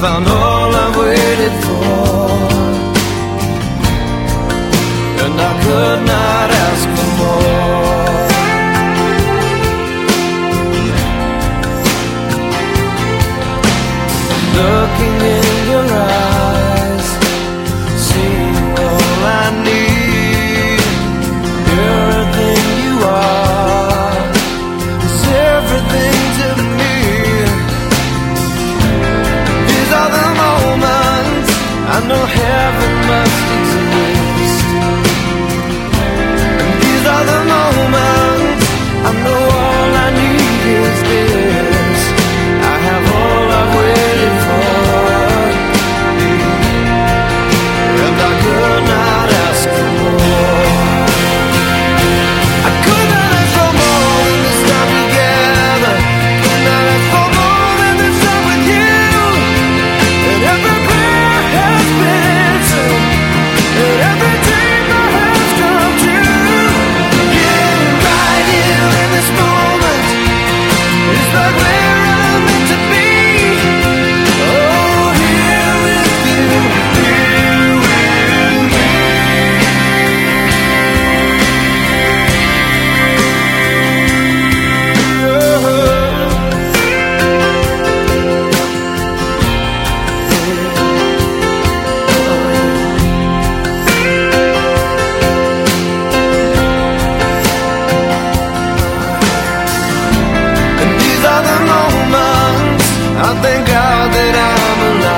found all I waited for, and I could not. that I'm alive